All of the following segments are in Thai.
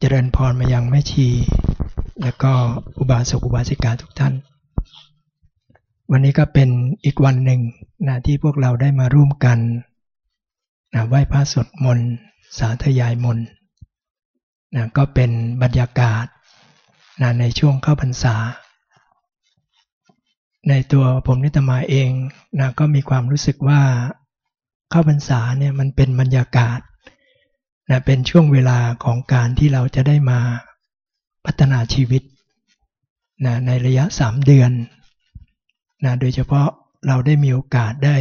เจริญพรมายังแม่ชี แล้วก็อุบาสกอุบาสิกาทุกท่าน วันนี้ก็เป็นอีกวันหนึ่งนะที่พวกเราได้มาร่วมกันนะไหว้พระสดมนต์สาธยายมนต์นะก็เป็นบรรยากาศนะในช่วงเข้าพรรษา ในตัวผมนิตมาเองนะก็มีความรู้สึกว่าเข้าพรรษาเนี่ยมันเป็นบรรยากาศ นะเป็นช่วงเวลาของการที่เราจะได้มาพัฒนาชีวิตนะในระยะสามเดือนนะโดยเฉพาะเราได้มีโอกาสได้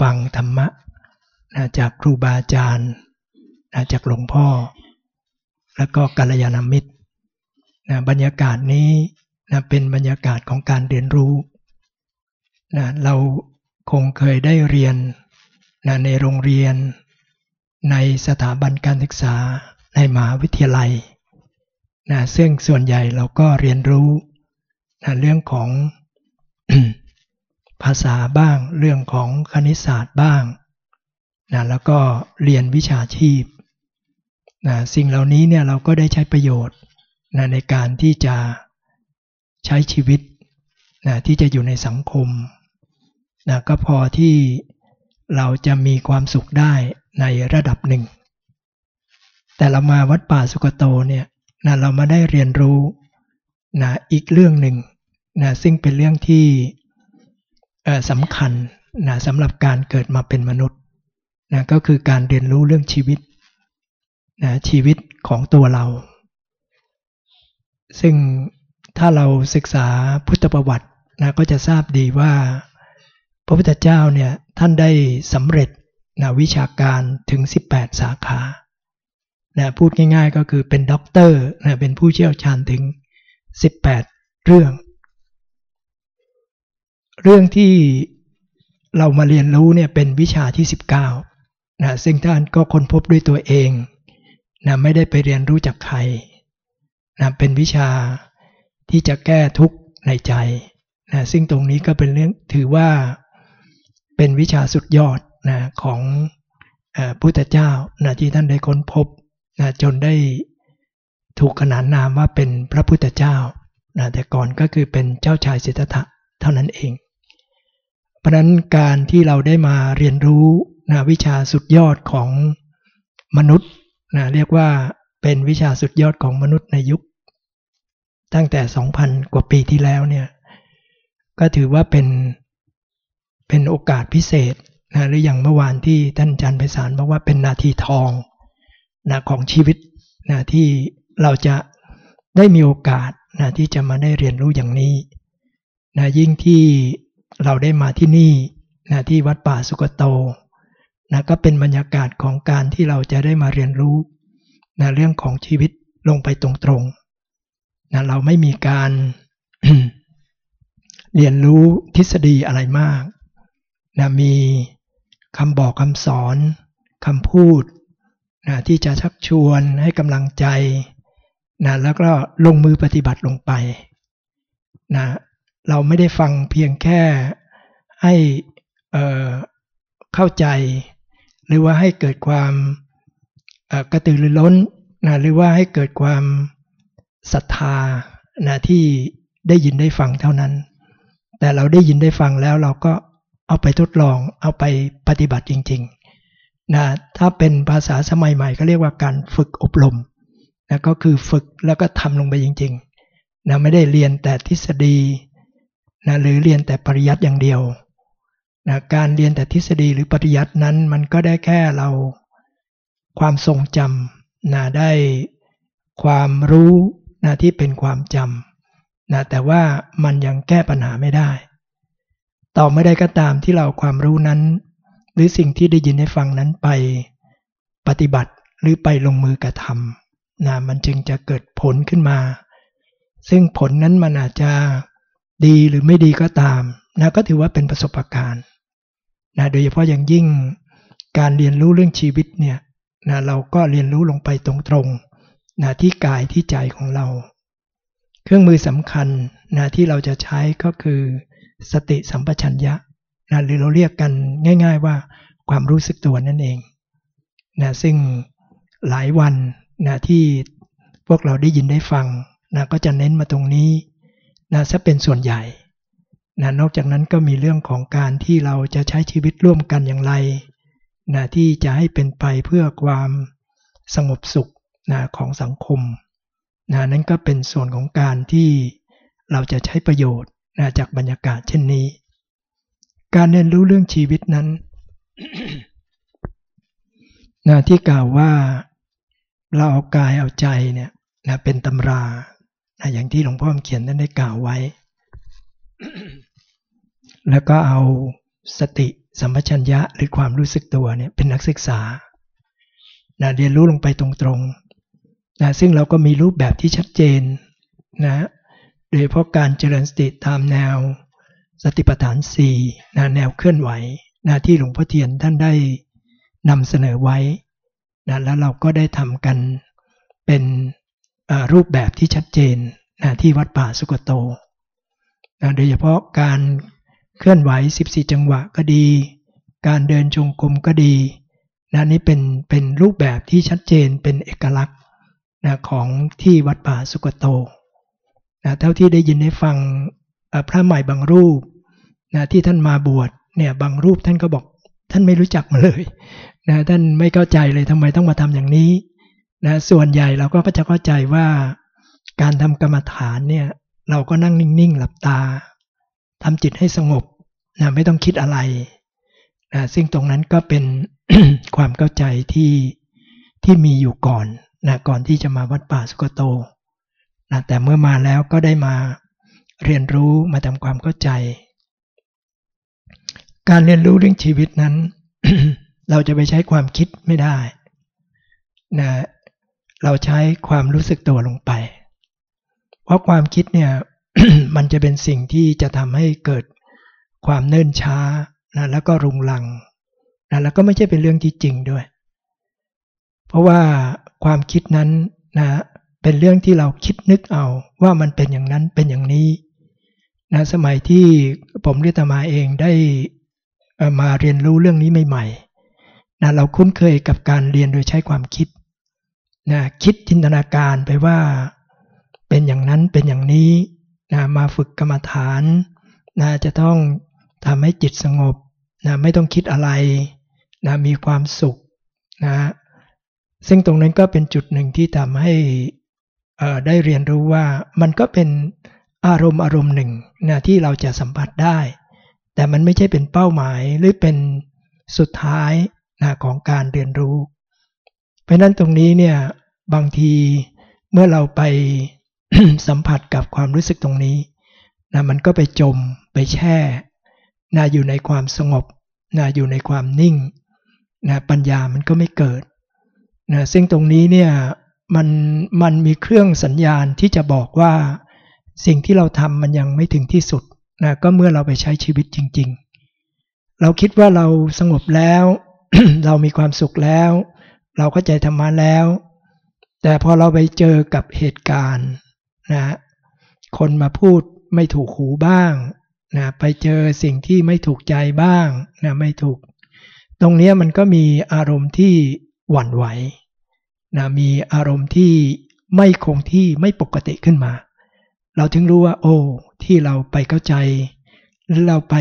ฟังธรรมะนะจากครูบาอาจารย์นะจากหลวงพ่อ แล้วก็กัลยาณมิตรนะบรรยากาศนี้นะเป็นบรรยากาศของการเรียนรู้นะเราคงเคยได้เรียนนะในโรงเรียน ในสถาบันการศึกษาในมหาวิทยาลัยนะซึ่งส่วนใหญ่เราก็เรียนรู้นะเรื่องของภาษาบ้าง เรื่องของคณิตศาสตร์บ้างนะแล้วก็เรียนวิชาชีพนะสิ่งเหล่านี้เนี่ยเราก็ได้ใช้ประโยชน์นะในการที่จะใช้ชีวิตนะที่จะอยู่ในสังคมนะก็พอที่เราจะมีความสุขได้ ในระดับหนึ่ง แต่เรามาวัดป่าสุกโตเนี่ยนะเรามาได้เรียนรู้นะอีกเรื่องหนึ่งนะซึ่งเป็นเรื่องที่สำคัญนะสำหรับการเกิดมาเป็นมนุษย์นะก็คือการเรียนรู้เรื่องชีวิตนะชีวิตของตัวเรา ซึ่งถ้าเราศึกษาพุทธประวัตินะก็จะทราบดีว่า พระพุทธเจ้าเนี่ยท่านได้สำเร็จ นะวิชาการถึง 18 สาขานะพูดง่ายๆก็คือเป็นด็อกเตอร์นะเป็นผู้เชี่ยวชาญถึง 18 เรื่อง เรื่องที่เรามาเรียนรู้เนี่ยเป็นวิชาที่ 19นะซึ่งท่านก็ค้นพบด้วยตัวเองนะไม่ได้ไปเรียนรู้จากใครนะเป็นวิชาที่จะแก้ทุกข์ในใจนะซึ่งตรงนี้ก็เป็นเรื่องถือว่าเป็นวิชาสุดยอด นะของพุทธเจ้านะที่ท่านได้ค้นพบนะจนได้ถูกขนานนามว่าเป็นพระพุทธเจ้านะแต่ก่อนก็คือเป็นเจ้าชายสิทธัตถะเท่านั้นเอง เพราะนั้นการที่เราได้มาเรียนรู้นะวิชาสุดยอดของมนุษย์นะเรียกว่าเป็นวิชาสุดยอดของมนุษย์ในยุค ตั้งแต่ 2,000 กว่าปีที่แล้วเนี่ยก็ถือว่าเป็นเป็นโอกาสพิเศษ นะหรืออย่างเมื่อวานที่ท่านอาจารย์ไพศาลบอกว่าเป็นนาทีทองนะของชีวิตนะที่เราจะได้มีโอกาสนะที่จะมาได้เรียนรู้อย่างนี้นะยิ่งที่เราได้มาที่นี่นะที่วัดป่าสุกโตนะก็เป็นบรรยากาศของการที่เราจะได้มาเรียนรู้นะเรื่องของชีวิตลงไปตรงๆนะเราไม่มีการเรียนรู้ทฤษฎีอะไรมากนะมี คำบอกคำสอนคำพูดนะที่จะชักชวนให้กำลังใจนะแล้วก็ลงมือปฏิบัติลงไปนะเราไม่ได้ฟังเพียงแค่ให้เเข้าใจ หรือว่าให้เกิดความกระตือรือร้นนะหรือว่าให้เกิดความศรัทธานะที่ได้ยินได้ฟังเท่านั้น แต่เราได้ยินได้ฟังแล้วเราก็ เอาไปทดลองเอาไปปฏิบัติจริงๆนะถ้าเป็นภาษาสมัยใหม่ก็เรียกว่าการฝึกอบรมนะก็คือฝึกแล้วก็ทำลงไปจริงๆนะไม่ได้เรียนแต่ทฤษฎีนะหรือเรียนแต่ปริยัติอย่างเดียวนะการเรียนแต่ทฤษฎีหรือปริยัตินั้นมันก็ได้แค่เราความทรงจำนะได้ความรู้นะที่เป็นความจำนะแต่ว่ามันยังแก้ปัญหาไม่ได้ ต่อไม่ได้ก็ตามที่เราความรู้นั้น หรือสิ่งที่ได้ยินได้ฟังนั้นไปปฏิบัติหรือไปลงมือกระทำนะมันจึงจะเกิดผลขึ้นมา ซึ่งผลนั้นมันอาจจะดีหรือไม่ดีก็ตามนะก็ถือว่าเป็นประสบการณ์นะโดยเฉพาะอย่างยิ่งการเรียนรู้เรื่องชีวิตเนี่ยนะเราก็เรียนรู้ลงไปตรงๆนะที่กายที่ใจของเรา เครื่องมือสำคัญนะที่เราจะใช้ก็คือ สติสัมปชัญญะนะหรือเราเรียกกันง่าย ๆ ว่าความรู้สึกตัวนั่นเองนะซึ่งหลายวันนะที่พวกเราได้ยินได้ฟังนะก็จะเน้นมาตรงนี้นะซะเป็นส่วนใหญ่นะนอกจากนั้นก็มีเรื่องของการที่เราจะใช้ชีวิตร่วมกันอย่างไรนะที่จะให้เป็นไปเพื่อความสงบสุขนะของสังคมนะนั่นก็เป็นส่วนของการที่เราจะใช้ประโยชน์ นะจากบรรยากาศเช่นนี้ การเรียนรู้เรื่องชีวิตนั้นนะที่กล่าวว่าเราเอากายเอาใจเนี่ยนะเป็นตำรานะอย่างที่หลวงพ่อเขียนนั้นได้กล่าวไว้ แล้วก็เอาสติสัมปชัญญะหรือความรู้สึกตัวเนี่ยเป็นนักศึกษานะเรียนรู้ลงไปตรงๆนะซึ่งเราก็มีรูปแบบที่ชัดเจนนะ โดยเพราะการเจริญสติตามแนว สติปัฏฐาน4นะแนวเคลื่อนไหวนะที่หลวงพ่อเทียนท่านได้นำเสนอไว้นะแล้วเราก็ได้ทำกันเป็นรูปแบบที่ชัดเจนนะที่วัดป่าสุกโตนะโดยเฉพาะการเคลื่อนไหว 14 จังหวะก็ดี การเดินจงกรมก็ดีนะนี่เป็นเป็นรูปแบบที่ชัดเจนเป็นเอกลักษณ์นะของที่วัดป่าสุกโต นะเท่าที่ได้ยินได้ฟังพระใหม่บางรูปนะที่ท่านมาบวชเนี่ยบางรูปท่านก็บอกท่านไม่รู้จักมาเลยนะท่านไม่เข้าใจเลยทำไมต้องมาทำอย่างนี้นะส่วนใหญ่เราก็จะเข้าใจว่าการทำกรรมฐานเนี่ยเราก็นั่งนิ่งๆหลับตาทำจิตให้สงบนะไม่ต้องคิดอะไรนะซึ่งตรงนั้นก็เป็นความเข้าใจที่ที่มีอยู่ก่อนนะก่อนที่จะมาวัดป่าสุกโต นะแต่เมื่อมาแล้วก็ได้มาเรียนรู้มาทำความเข้าใจ การเรียนรู้เรื่องชีวิตนั้น เราจะไปใช้ความคิดไม่ได้นะเราใช้ความรู้สึกตัวลงไป เพราะความคิดเนี่ยมันจะเป็นสิ่งที่จะทำให้เกิดความเนิ่นช้านะแล้วก็รุงรังนะแล้วก็ไม่ใช่เป็นเรื่องที่จริงด้วย เพราะว่าความคิดนั้นนะ เป็นเรื่องที่เราคิดนึกเอาว่ามันเป็นอย่างนั้นเป็นอย่างนี้นะสมัยที่ผมเรียตมาเองได้มาเรียนรู้เรื่องนี้ใหม่ๆนะเราคุ้นเคยกับการเรียนโดยใช้ความคิดนะคิดจินตนาการไปว่าเป็นอย่างนั้นเป็นอย่างนี้นะมาฝึกกรรมฐานนะจะต้องทำให้จิตสงบนะไม่ต้องคิดอะไรนะมีความสุขนะซึ่งตรงนั้นก็เป็นจุดหนึ่งที่ทำให้ ได้เรียนรู้ว่ามันก็เป็นอารมณ์อารมณ์หนึ่งนะที่เราจะสัมผัสได้ แต่มันไม่ใช่เป็นเป้าหมายหรือเป็นสุดท้ายนะของการเรียนรู้ เพราะนั้นตรงนี้เนี่ยบางทีเมื่อเราไปสัมผัสกับความรู้สึกตรงนี้นะมันก็ไปจมไปแช่นะอยู่ในความสงบนะอยู่ในความนิ่งนะปัญญามันก็ไม่เกิดนะซึ่งตรงนี้เนี่ย มันมันมีเครื่องสัญญาณที่จะบอกว่าสิ่งที่เราทำมันยังไม่ถึงที่สุดนะก็เมื่อเราไปใช้ชีวิตจริง ๆ เราคิดว่าเราสงบแล้ว เรามีความสุขแล้ว เราเข้าใจธรรมะแล้ว แต่พอเราไปเจอกับเหตุการณ์นะคนมาพูดไม่ถูกหูบ้างนะไปเจอสิ่งที่ไม่ถูกใจบ้างนะไม่ถูก ตรงนี้มันก็มีอารมณ์ที่หวั่นไหว นะมีอารมณ์ที่ไม่คงที่ไม่ปกติขึ้นมา เราถึงรู้ว่า โอ้ที่เราไปเข้าใจ หรือเราไป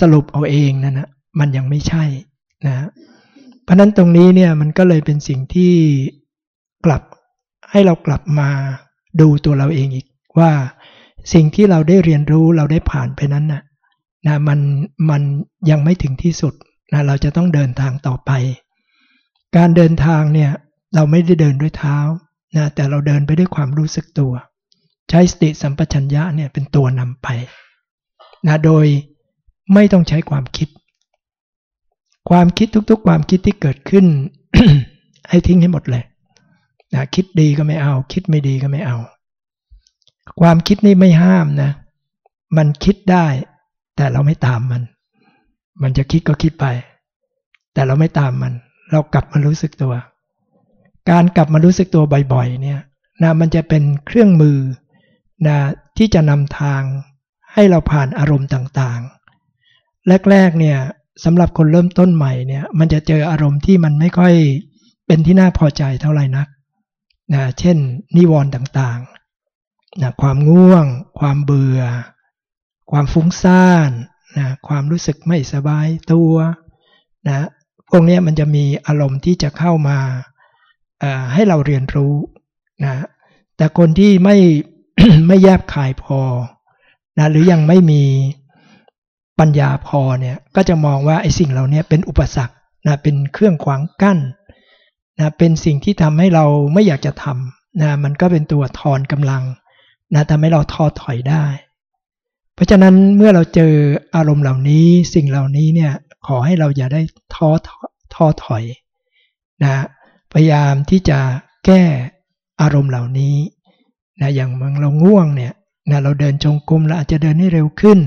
สรุปเอาเองนั่นนะมันยังไม่ใช่นะเพราะนั้นตรงนี้เนี่ยมันก็เลยเป็นสิ่งที่กลับให้เรากลับมาดูตัวเราเองอีกว่าสิ่งที่เราได้เรียนรู้เราได้ผ่านไปนั้นนะนะมันมันยังไม่ถึงที่สุดนะเราจะต้องเดินทางต่อไป การเดินทางเนี่ยเราไม่ได้เดินด้วยเท้านะแต่เราเดินไปด้วยความรู้สึกตัว ใช้สติสัมปชัญญะเนี่ยเป็นตัวนำไปนะโดยไม่ต้องใช้ความคิด ความคิดทุกๆ ความคิดที่เกิดขึ้น ให้ทิ้งให้หมดเลยนะคิดดีก็ไม่เอา คิดไม่ดีก็ไม่เอา ความคิดนี่ไม่ห้ามนะ มันคิดได้ แต่เราไม่ตามมัน มันจะคิดก็คิดไป แต่เราไม่ตามมัน เรากลับมารู้สึกตัว การกลับมารู้สึกตัวบ่อยๆเนี่ยนะมันจะเป็นเครื่องมือนะที่จะนำทางให้เราผ่านอารมณ์ต่างๆ แรกๆเนี่ยสำหรับคนเริ่มต้นใหม่เนี่ยมันจะเจออารมณ์ที่มันไม่ค่อยเป็นที่น่าพอใจเท่าไหร่นักนะเช่น นิวรณ์ต่างๆนะความง่วง ความเบื่อ ความฟุ้งซ่านนะความรู้สึกไม่สบายตัวนะ พวกนี้มันจะมีอารมณ์ที่จะเข้ามาให้เราเรียนรู้นะแต่คนที่ไม่ไม่แยบคายพอนะหรือยังไม่มีปัญญาพอเนี่ยก็จะมองว่าไอ้สิ่งเหล่านี้เป็นอุปสรรคนะเป็นเครื่องขวางกั้นนะเป็นสิ่งที่ทำให้เราไม่อยากจะทำนะมันก็เป็นตัวทอนกำลังนะทำให้เราท้อถอยได้ เพราะฉะนั้นเมื่อเราเจออารมณ์เหล่านี้สิ่งเหล่านี้เนี่ย ขอให้เราอย่าได้ท้อท้อถอยนะพยายามที่จะแก้อารมณ์เหล่านี้นะอย่างเมื่อเราง่วงเนี่ยนะเราเดินจงกรมเราอาจจะเดินให้เร็วขึ้น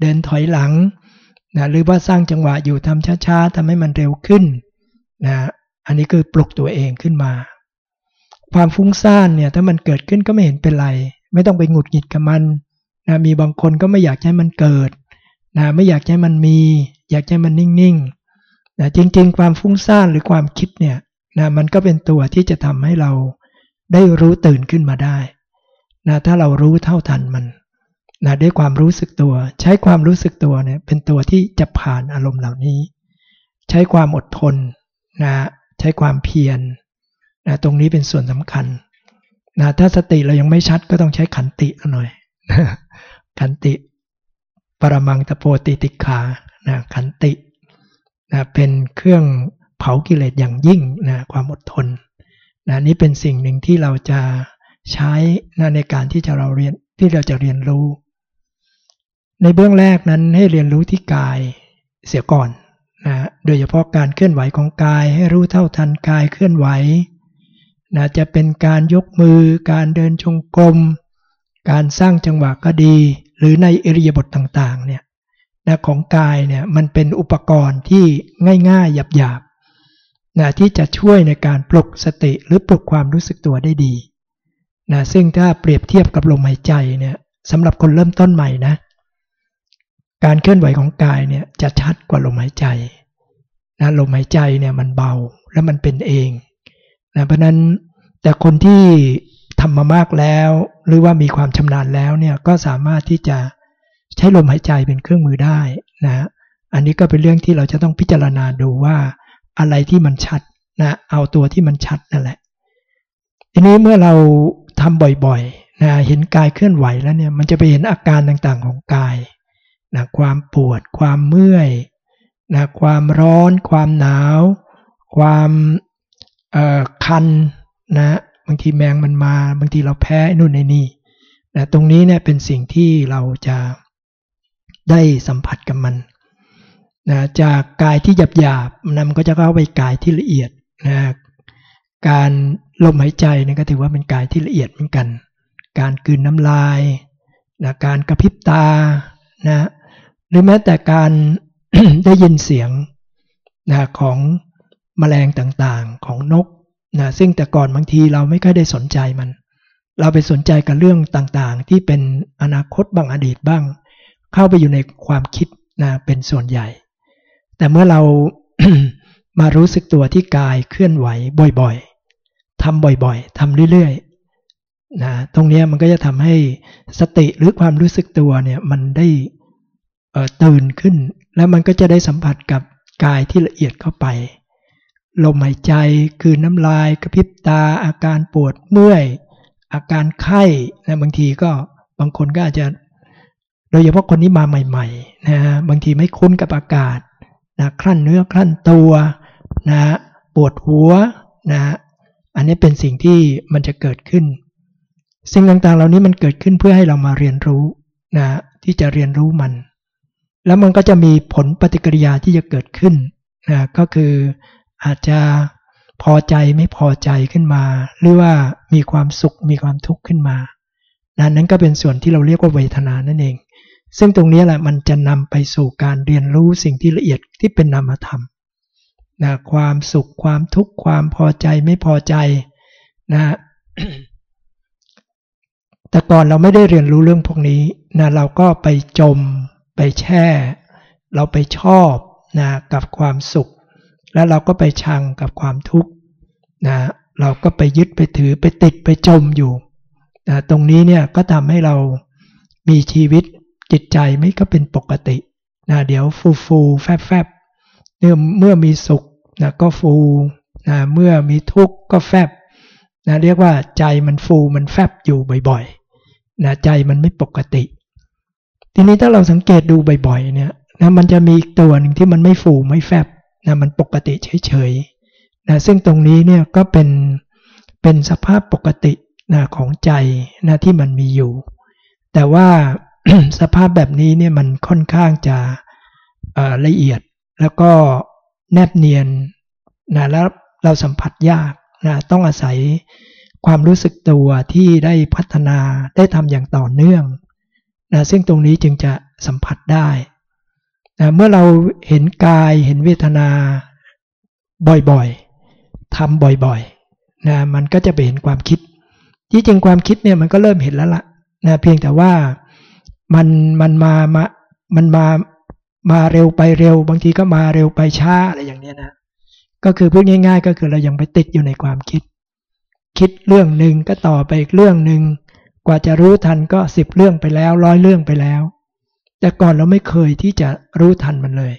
เดินถอยหลังนะหรือว่าสร้างจังหวะอยู่ทำช้าๆทำให้มันเร็วขึ้นนะอันนี้คือปลุกตัวเองขึ้นมา ความฟุ้งซ่านเนี่ยถ้ามันเกิดขึ้นก็ไม่เห็นเป็นไร ไม่ต้องไปหงุดหงิดกับมันนะมีบางคนก็ไม่อยากให้มันเกิด นะไม่อยากให้มันมี อยากให้มันนิ่งๆนะจริงๆ ความฟุ้งซ่านหรือความคิดเนี่ยนะมันก็เป็นตัวที่จะทำให้เราได้รู้ตื่นขึ้นมาได้นะถ้าเรารู้เท่าทันมันนะด้วยความรู้สึกตัว ใช้ความรู้สึกตัวเนี่ยเป็นตัวที่จะผ่านอารมณ์เหล่านี้ ใช้ความอดทนนะใช้ความเพียรนะตรงนี้เป็นส่วนสำคัญนะถ้าสติเรายังไม่ชัดก็ต้องใช้ขันติหน่อยขันติ ปรมังตะโพติติขานะขันตินะเป็นเครื่องเผากิเลสอย่างยิ่งนะความอดทนนะนี่เป็นสิ่งหนึ่งที่เราจะใช้นะในการที่จะเราเรียนที่เราจะเรียนรู้ ในเบื้องแรกนั้นให้เรียนรู้ที่กายเสียก่อนนะโดยเฉพาะการเคลื่อนไหวของกายให้รู้เท่าทันกายเคลื่อนไหวนะจะเป็นการยกมือ การเดินชงกรม การสร้างจังหวะก็ดี หรือในอริยบถต่างๆเนี่ยนะของกายเนี่ยมันเป็นอุปกรณ์ที่ง่ายๆหยาบๆนะที่จะช่วยในการปลุกสติหรือปลุกความรู้สึกตัวได้ดีนะซึ่งถ้าเปรียบเทียบกับลมหายใจเนี่ยสำหรับคนเริ่มต้นใหม่นะ การเคลื่อนไหวของกายเนี่ยจะชัดกว่าลมหายใจนะลมหายใจเนี่ยมันเบาและมันเป็นเองนะเพราะนั้นแต่คนที่ทำมามากแล้ว หรือว่ามีความชำนาญแล้วเนี่ยก็สามารถที่จะใช้ลมหายใจเป็นเครื่องมือได้นะอันนี้ก็เป็นเรื่องที่เราจะต้องพิจารณาดูว่าอะไรที่มันชัดนะเอาตัวที่มันชัดนั่นแหละ ทีนี้เมื่อเราทำบ่อยๆนะเห็นกายเคลื่อนไหวแล้วเนี่ยมันจะไปเห็นอาการต่างๆของกายนะความปวด ความเมื่อยนะความร้อน ความหนาว ความคันนะางทีแมงมันมา บางทีเราแพ้นู่นในนี่นะตรงนี้เนี่ยเป็นสิ่งที่เราจะได้สัมผัสกับมันนะจากกายที่หยาบหยาบนะมันก็จะเข้าไปกายที่ละเอียดนะการลมหายใจนี่ก็ถือว่าเป็นกายที่ละเอียดเหมือนกัน การกืนน้ำลายนะการกระพริบตานะหรือแม้แต่การได้ยินเสียงนะของแมลงต่างๆของนก นะซึ่งแต่ก่อนบางทีเราไม่ค่อยได้สนใจมัน เราไปสนใจกับเรื่องต่างๆ ที่เป็นอนาคตบ้างอดีตบ้าง เข้าไปอยู่ในความคิดนะเป็นส่วนใหญ่ แต่เมื่อเรามารู้สึกตัวที่กายเคลื่อนไหวบ่อยๆทำบ่อยๆทำเรื่อยๆนะตรงนี้มันก็จะทำให้สติหรือความรู้สึกตัวเนี่ยมันได้ตื่นขึ้น แล้วมันก็จะได้สัมผัสกับกายที่ละเอียดเข้าไป ลมหายใจคือน้ำลายกระพริบตา อาการปวดเมื่อย อาการไข้นะบางทีก็บางคนก็อาจจะ โดยเฉพาะคนนี้มาใหม่ๆนะบางทีไม่คุ้นกับอากาศนะคลั่นเนื้อคลั่นตัวนะปวดหัวนะอันนี้เป็นสิ่งที่มันจะเกิดขึ้น สิ่งต่างๆ เหล่านี้มันเกิดขึ้นเพื่อให้เรามาเรียนรู้นะที่จะเรียนรู้มัน แล้วมันก็จะมีผลปฏิกิริยาที่จะเกิดขึ้นนะก็คือ อาจจะพอใจไม่พอใจขึ้นมา หรือว่ามีความสุขมีความทุกข์ขึ้นมานะนั้นก็เป็นส่วนที่เราเรียกว่าเวทนานั่นเอง ซึ่งตรงนี้แหละมันจะนำไปสู่การเรียนรู้สิ่งที่ละเอียดที่เป็นนามธรรมนะความสุขความทุกข์ความพอใจไม่พอใจนะแต่ก่อนเราไม่ได้เรียนรู้เรื่องพวกนี้นะเราก็ไปจม ไปแช่ เราไปชอบนะกับความสุข แล้วเราก็ไปชังกับความทุกข์นะเราก็ไปยึดไปถือไปติดไปจมอยู่นะตรงนี้เนี่ยก็ทำให้เรามีชีวิตจิตใจไม่ก็เป็นปกตินะเดี๋ยวฟูฟูแฟบแฟบเมื่อเมื่อมีสุขนะก็ฟูนะเมื่อมีทุกข์ก็แฟบนะเรียกว่าใจมันฟูมันแฟบอยู่บ่อยๆนะใจมันไม่ปกติ ทีนี้ถ้าเราสังเกตดูบ่อยๆเนี่ยนะมันจะมีอีกตัวหนึ่งที่มันไม่ฟูไม่แฟบ นะมันปกติเฉยๆนะซึ่งตรงนี้เนี่ยก็เป็นเป็นสภาพปกตินะของใจนะที่มันมีอยู่ แต่ว่าสภาพแบบนี้เนี่ยมันค่อนข้างจะละเอียดแล้วก็แนบเนียนนะแล้วเราสัมผัสยากนะต้องอาศัยความรู้สึกตัวที่ได้พัฒนาได้ทำอย่างต่อเนื่องนะซึ่งตรงนี้จึงจะสัมผัสได้ นะเมื่อเราเห็นกายเห็นเวทนาบ่อยๆทำบ่อยๆนะมันก็จะไปเห็นความคิด ที่จริงความคิดเนี่ยมันก็เริ่มเห็นแล้วละ่ะนะเพียงแต่ว่ามันมันมามามันมามาเร็วไปเร็ว บางทีก็มาเร็วไปช้าอะไรอย่างเนี้ยนะก็คือพูดง่าย ๆ ก็คือเรายังไปติดอยู่ในความคิด คิดเรื่องหนึ่งก็ต่อไปอีกเรื่องหนึ่งกว่าจะรู้ทันก็สิบเรื่องไปแล้วร้อยเรื่องไปแล้ว แต่ก่อนเราไม่เคยที่จะรู้ทันมันเลย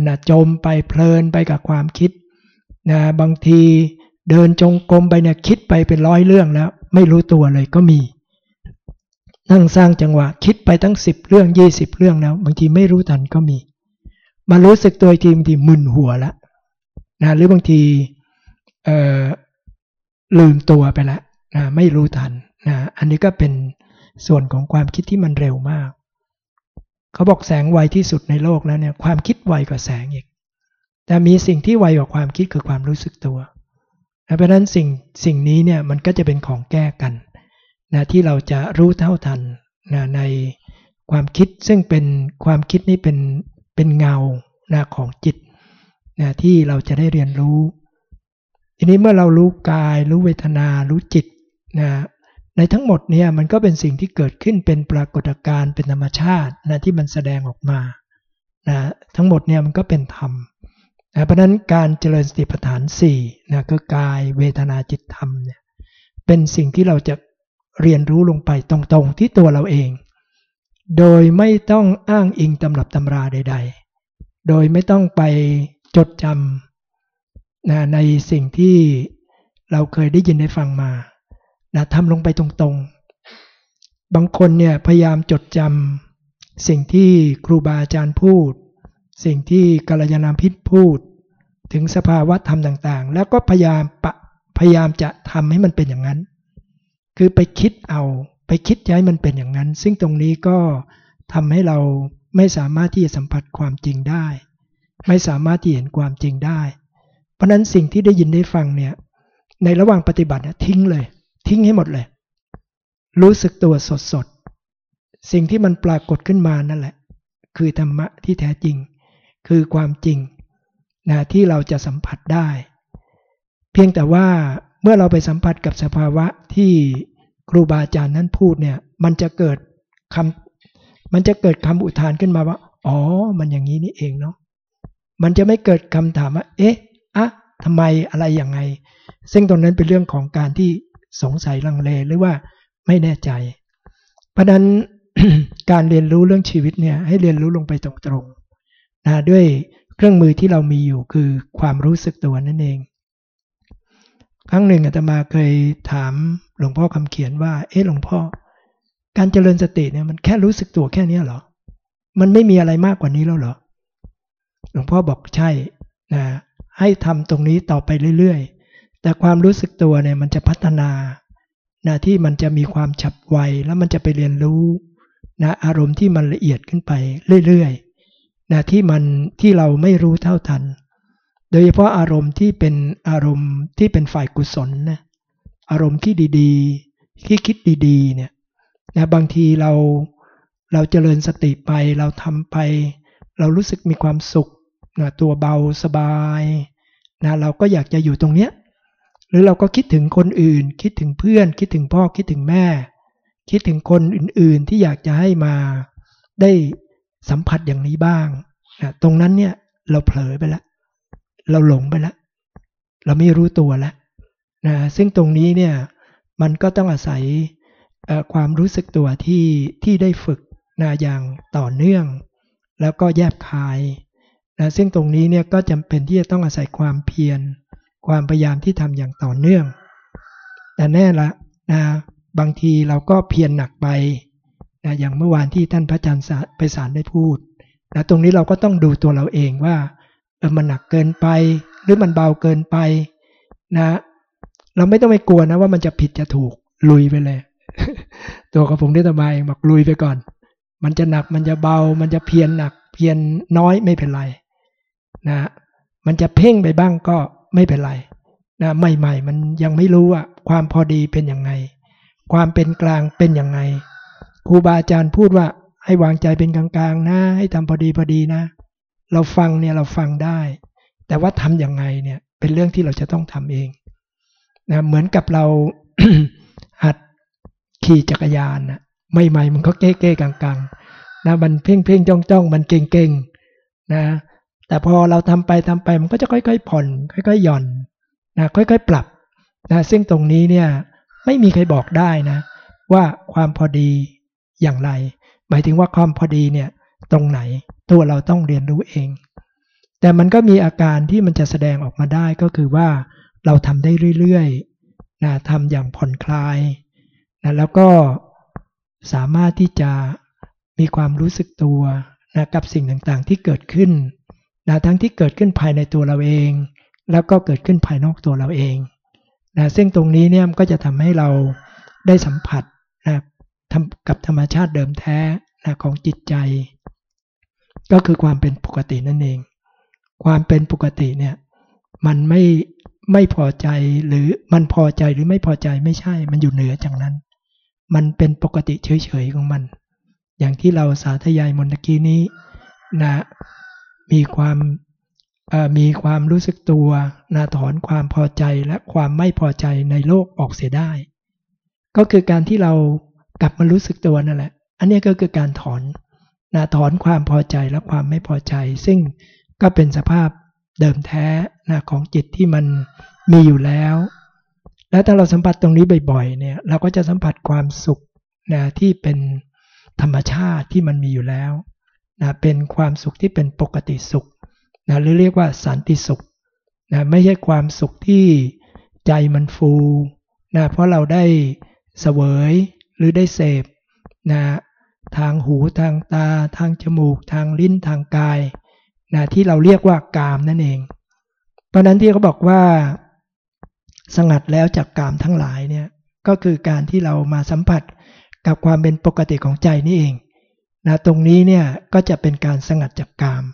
นะจมไปเพลินไปกับความคิดนะบางทีเดินจงกรมไปเนี่ยคิดไปเป็นร้อยเรื่องแล้ว ไม่รู้ตัวเลยก็มี นั่งสร้างจังหวะคิดไปตั้งสิบเรื่องยี่สิบเรื่องแล้ว บางทีไม่รู้ทันก็มี มารู้สึกตัวทีบางทีมึนหัวแล้วนะหรือบางทีลืมตัวไปแล้วนะไม่รู้ทันนะอันนี้ก็เป็นส่วนของความคิดที่มันเร็วมาก เขาบอกแสงไวที่สุดในโลกแล้วเนี่ยความคิดไวกว่าแสงอีก แต่มีสิ่งที่ไวกว่าความคิดคือความรู้สึกตัวเพราะฉะนั้นสิ่งสิ่งนี้เนี่ยมันก็จะเป็นของแก้กันนะที่เราจะรู้เท่าทันนะในความคิดซึ่งเป็นความคิดนี้เป็นเป็นเงานะของจิตนะที่เราจะได้เรียนรู้ ทีนี้เมื่อเรารู้กาย รู้เวทนา รู้จิตนะ ในทั้งหมดเนี่ยมันก็เป็นสิ่งที่เกิดขึ้นเป็นปรากฏการณ์เป็นธรรมชาตินะที่มันแสดงออกมานะทั้งหมดเนี่ยมันก็เป็นธรรมนะเพราะนั้นการเจริญสติปัฏฐาน4นะคือกายเวทนาจิตธรรมเนี่ยเป็นสิ่งที่เราจะเรียนรู้ลงไปตรงๆที่ตัวเราเอง โดยไม่ต้องอ้างอิงตำรับตำราใด ๆ โดยไม่ต้องไปจดจำนะในสิ่งที่เราเคยได้ยินได้ฟังมา นะทำลงไปตรงๆ บางคนเนี่ยพยายามจดจำสิ่งที่ครูบาอาจารย์พูด สิ่งที่กัลยาณมิตรพูด ถึงสภาวะธรรมต่างๆ แล้วก็พยายามปะพยายามจะทำให้มันเป็นอย่างนั้น คือไปคิดเอาไปคิดย้ายมันเป็นอย่างนั้น ซึ่งตรงนี้ก็ทำให้เราไม่สามารถที่จะสัมผัสความจริงได้ ไม่สามารถที่เห็นความจริงได้ เพราะนั้นสิ่งที่ได้ยินได้ฟังเนี่ยในระหว่างปฏิบัติทิ้งเลย ทิ้งให้หมดเลย รู้สึกตัวสดสดสิ่งที่มันปรากฏขึ้นมานั่นแหละ คือธรรมะที่แท้จริง คือความจริงนะที่เราจะสัมผัสได้ เพียงแต่ว่าเมื่อเราไปสัมผัสกับสภาวะที่ครูบาอาจารย์นั้นพูดเนี่ยมันจะเกิดคำมันจะเกิดคำอุทานขึ้นมาว่า อ๋อ มันอย่างนี้นี่เองเนาะมันจะไม่เกิดคำถามว่า เอ๊ะอะทำไมอะไรอย่างไง ซึ่งตรงนั้นเป็นเรื่องของการที่ สงสัยลังเลหรือว่าไม่แน่ใจ เพราะนั้นการเรียนรู้เรื่องชีวิตเนี่ยให้เรียนรู้ลงไปตรงๆนะด้วยเครื่องมือที่เรามีอยู่คือความรู้สึกตัวนั่นเอง ครั้งหนึ่งอาตมาเคยถามหลวงพ่อคำเขียนว่า เอ๊ะหลวงพ่อ การเจริญสติเนี่ยมันแค่รู้สึกตัวแค่นี้เหรอ มันไม่มีอะไรมากกว่านี้แล้วเหรอ หลวงพ่อบอกใช่นะให้ทำตรงนี้ต่อไปเรื่อยๆ แต่ความรู้สึกตัวเนี่ยมันจะพัฒนานะที่มันจะมีความฉับไวแล้วมันจะไปเรียนรู้นะอารมณ์ที่มันละเอียดขึ้นไปเรื่อยๆนะที่มันที่เราไม่รู้เท่าทัน โดยเฉพาะอารมณ์ที่เป็นอารมณ์ที่เป็นฝ่ายกุศลนะอารมณ์ที่ดีๆ ที่คิดดีๆเนี่ยนะบางทีเราเราเจริญสติไปเราทำไป เรารู้สึกมีความสุขนะตัวเบาสบายนะเราก็อยากจะอยู่ตรงเนี้ย หรือเราก็คิดถึงคนอื่น คิดถึงเพื่อน คิดถึงพ่อคิดถึงแม่ คิดถึงคนอื่นๆที่อยากจะให้มาได้สัมผัสอย่างนี้บ้างนะตรงนั้นเนี่ยเราเผลอไปแล้วเราหลงไปแล้วเราไม่รู้ตัวแล้วนะซึ่งตรงนี้เนี่ยมันก็ต้องอาศัยความรู้สึกตัวที่ที่ได้ฝึกนะอย่างต่อเนื่อง แล้วก็แยบคายนะซึ่งตรงนี้เนี่ยก็จำเป็นที่จะต้องอาศัยความเพียร ความพยายามที่ทำอย่างต่อเนื่อง แต่แน่ละนะบางทีเราก็เพียรหนักไปนะอย่างเมื่อวานที่ท่านพระอาจารย์ไปสารได้พูดนะตรงนี้เราก็ต้องดูตัวเราเองว่าเออมันหนักเกินไป หรือมันเบาเกินไปนะเราไม่ต้องไปกลัวนะว่ามันจะผิดจะถูกลุยไปเลย ตัวกระผมได้สบายบอกลุยไปก่อน มันจะหนักมันจะเบา มันจะเพียรหนัก เพียรน้อยไม่เป็นไรนะมันจะเพ่งไปบ้างก็ ไม่เป็นไรนะใหม่ๆ มันยังไม่รู้ว่าความพอดีเป็นยังไง ความเป็นกลางเป็นยังไงครูบาอาจารย์พูดว่าให้วางใจเป็นกลางๆนะให้ทำพอดีพอดีนะ เราฟังเนี่ยเราฟังได้ แต่ว่าทํำยังไงเนี่ยเป็นเรื่องที่เราจะต้องทำเองนะเหมือนกับเราหัดขี่จักรยานนะใหม่ๆมันก็เก้ๆกลางๆนะมันเพ่งเพ่งจ้องจ้องมันเก่งๆนะ แต่พอเราทำไปทำไปมันก็จะค่อยๆผ่อน ค่อยๆหย่อนนะค่อยๆปรับนะซึ่งตรงนี้เนี่ยไม่มีใครบอกได้นะ ว่าความพอดีอย่างไร หมายถึงว่าความพอดีเนี่ยตรงไหนตัวเราต้องเรียนรู้เอง แต่มันก็มีอาการที่มันจะแสดงออกมาได้ก็คือว่าเราทำได้เรื่อยๆนะทำอย่างผ่อนคลายนะแล้วก็สามารถที่จะมีความรู้สึกตัวนะกับสิ่งต่างๆที่เกิดขึ้น นะทั้งที่เกิดขึ้นภายในตัวเราเอง แล้วก็เกิดขึ้นภายนอกตัวเราเองนะซึ่งตรงนี้เนี่ยก็จะทำให้เราได้สัมผัสนะกับธรรมชาติเดิมแท้นะของจิตใจ ก็คือความเป็นปกตินั่นเอง ความเป็นปกติเนี่ยมันไม่ไม่พอใจหรือมันพอใจหรือไม่พอใจไม่ใช่ มันอยู่เหนือจากนั้น มันเป็นปกติเฉยๆของมัน อย่างที่เราสาธยายมนตะกี้นี้นะ มีความมีความรู้สึกตัวนาถอนความพอใจและความไม่พอใจในโลกออกเสียได้ ก็คือการที่เรากลับมารู้สึกตัวนั่นแหละ อันนี้ก็คือการถอนนาถอนความพอใจและความไม่พอใจ ซึ่งก็เป็นสภาพเดิมแท้นะของจิตที่มันมีอยู่แล้ว แล้วถ้าเราสัมผัสตรงนี้บ่อยๆเนี่ยเราก็จะสัมผัสความสุขนะที่เป็นธรรมชาติที่มันมีอยู่แล้ว นะเป็นความสุขที่เป็นปกติสุขนะหรือเรียกว่าสันติสุขนะไม่ใช่ความสุขที่ใจมันฟูนะเพราะเราได้เสวยหรือได้เสพนะทางหูทางตา ทางจมูก ทางลิ้นทางกายนะที่เราเรียกว่ากามนั่นเอง เพราะนั้นที่เขาบอกว่า สงัดแล้วจากกามทั้งหลายเนี่ยก็คือการที่เรามาสัมผัสกับความเป็นปกติของใจนี่เอง นะตรงนี้เนี่ยก็จะเป็นการสงัดจากกาม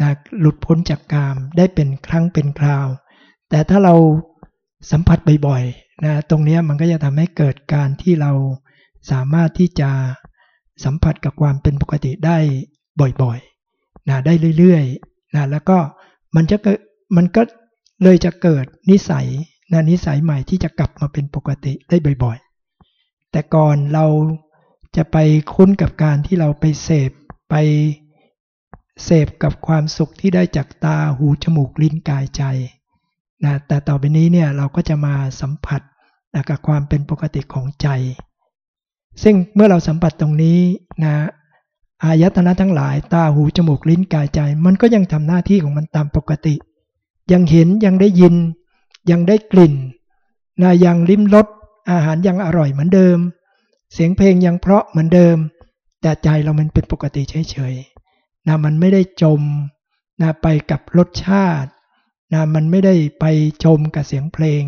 นะหลุดพ้นจากกามได้เป็นครั้งเป็นคราว แต่ถ้าเราสัมผัสบ่อยๆนะตรงนี้มันก็จะทำให้เกิดการที่เราสามารถที่จะสัมผัสกับความเป็นปกติได้บ่อยๆนะได้เรื่อยๆนะแล้วก็มันจะมันก็เลยจะเกิดนิสัยนะนิสัยใหม่ที่จะกลับมาเป็นปกติได้บ่อยๆ แต่ก่อนเรา จะไปคุ้นกับการที่เราไปเสพไปเสพกับความสุขที่ได้จากตาหูจมูกลิ้นกายใจนะแต่ต่อไปนี้เนี่ยเราก็จะมาสัมผัสนะกับความเป็นปกติของใจ ซึ่งเมื่อเราสัมผัสตรงนี้นะอายตนะทั้งหลายตาหูจมูกลิ้นกายใจ มันก็ยังทำหน้าที่ของมันตามปกติ ยังเห็นยังได้ยิน ยังได้กลิ่นนะยังลิ้มรสอาหารยังอร่อยเหมือนเดิม เสียงเพลงยังเพราะเหมือนเดิม แต่ใจเรามันเป็นปกติเฉยๆนะมันไม่ได้จมนะไปกับรสชาตินะมันไม่ได้ไปจมกับเสียงเพลง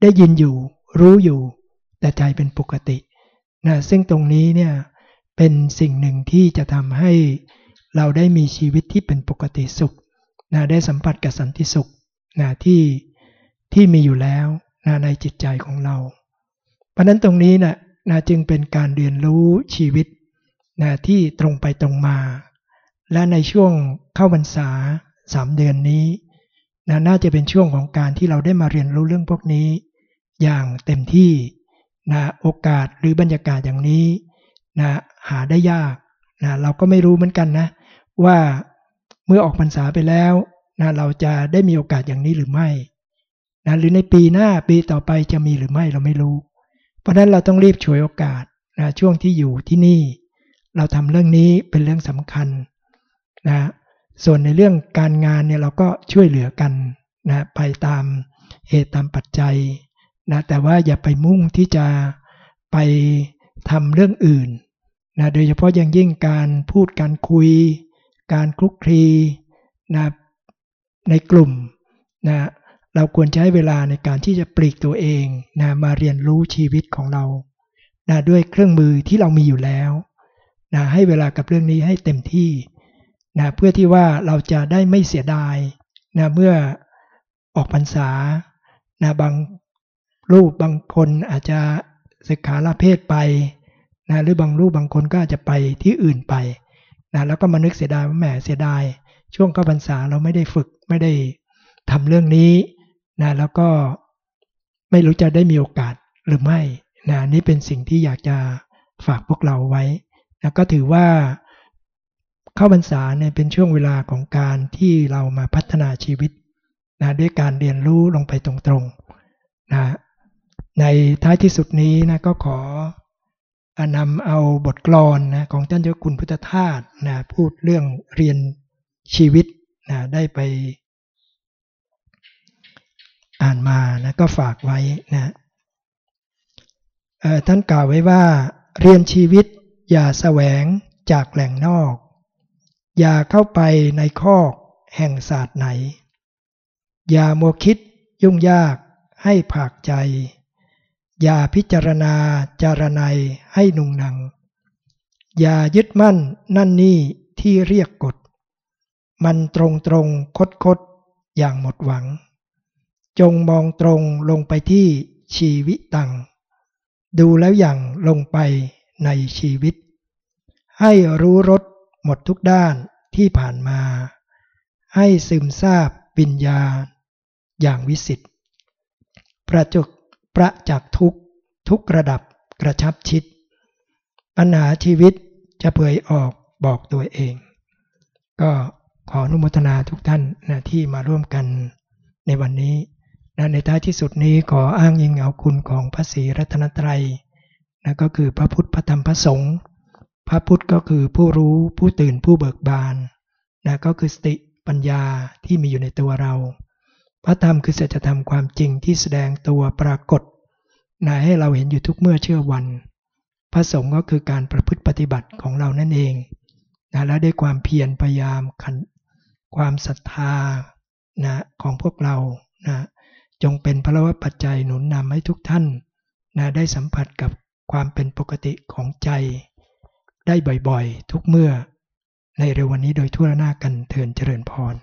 ได้ยินอยู่รู้อยู่ แต่ใจเป็นปกตินะซึ่งตรงนี้เนี่ยเป็นสิ่งหนึ่งที่จะทำให้เราได้มีชีวิตที่เป็นปกติสุขนะได้สัมผัสกับสันติสุขนะที่ที่มีอยู่แล้วนะในจิตใจของเรา เพราะนั้นตรงนี้นะ นะจึงเป็นการเรียนรู้ชีวิตนะที่ตรงไปตรงมา และในช่วงเข้าพรรษาสามเดือนนี้นะน่าจะเป็นช่วงของการที่เราได้มาเรียนรู้เรื่องพวกนี้ อย่างเต็มที่นะโอกาสหรือบรรยากาศอย่างนี้นะหาได้ยากนะเราก็ไม่รู้เหมือนกันนะ ว่าเมื่อออกพรรษาไปแล้วนะเราจะได้มีโอกาสอย่างนี้หรือไม่นะหรือในปีหน้าปีต่อไปจะมีหรือไม่เราไม่รู้ ราะฉะนั้นเราต้องรีบฉวยโอกาสนะช่วงที่อยู่ที่นี่ เราทำเรื่องนี้เป็นเรื่องสำคัญนะส่วนในเรื่องการงานเนี่ยเราก็ช่วยเหลือกันนะไปตามเหตุตามปัจจัยนะแต่ว่าอย่าไปมุ่งที่จะไปทำเรื่องอื่นนะโดยเฉพาะอย่างยิ่งการพูดการคุย การคลุกคลีนะในกลุ่มนะ เราควรจะใช้เวลาในการที่จะปลีกตัวเองนะมาเรียนรู้ชีวิตของเรานะด้วยเครื่องมือที่เรามีอยู่แล้วนะให้เวลากับเรื่องนี้ให้เต็มที่นะเพื่อที่ว่าเราจะได้ไม่เสียดายนะเมื่อออกพรรษานะบางรูปบางคนอาจจะศึกษาละเพศไปนะหรือบางรูปบางคนก็อาจจะไปที่อื่นไปนะแล้วก็มานึกเสียดายว่าแหมเสียดาย ช่วงเข้าพรรษาเราไม่ได้ฝึกไม่ได้ทำเรื่องนี้ นะแล้วก็ไม่รู้จะได้มีโอกาสหรือไม่นะนี่เป็นสิ่งที่อยากจะฝากพวกเราไว้นะก็ถือว่าเข้าพรรษาเนี่ยเป็นช่วงเวลาของการที่เรามาพัฒนาชีวิตนะด้วยการเรียนรู้ลงไปตรงๆนะในท้ายที่สุดนี้นะก็ขอนำเอาบทกลอนนะของท่านเจ้าคุณพุทธทาสนะพูดเรื่องเรียนชีวิตนะได้ไป อ่านมานะก็ฝากไว้นะท่านกล่าวไว้ว่า เรียนชีวิตอย่าแสวงจากแหล่งนอก อย่าเข้าไปในคอกแห่งศาสตร์ไหน อย่าโมคิดยุ่งยากให้ผากใจ อย่าพิจารณาจารณัยให้นุงนัง อย่ายึดมั่นนั่นนี่ที่เรียกกฎ มันตรงตรงคดคดอย่างหมดหวัง จงมองตรงลงไปที่ชีวิตตัง ดูแล้วอย่างลงไปในชีวิต ให้รู้รสหมดทุกด้านที่ผ่านมา ให้ซึมซาบปิญญา อย่างวิสิทธิ์ประจุประจักทุกทุกระดับกระชับชิด ปัญหาชีวิตจะเผยออกบอกตัวเอง ก็ขออนุโมทนาทุกท่านนะที่มาร่วมกันในวันนี้ นะในท้ายที่สุดนี้ขออ้างยิงเอาคุณของพระศรีรัตนตรัยนะก็คือพระพุทธพระธรรมพระสงฆ์พระพุทธก็คือผู้รู้ผู้ตื่นผู้เบิกบานนะก็คือสติปัญญาที่มีอยู่ในตัวเรา พระธรรมคือสัจธรรมความจริงที่แสดงตัวปรากฏนะให้เราเห็นอยู่ทุกเมื่อเชื่อวัน พระสงฆ์ก็คือการประพฤติปฏิบัติของเรานั่นเองนะและด้วยความเพียรพยายามความศรัทธานะของพวกเรานะ จงเป็นพระวปัจจัยหนุนนำให้ทุกท่านนะได้สัมผัสกับความเป็นปกติของใจ ได้บ่อยๆ ทุกเมื่อในเร็ววันนี้โดยทั่วหน้ากันเทินเจริญพร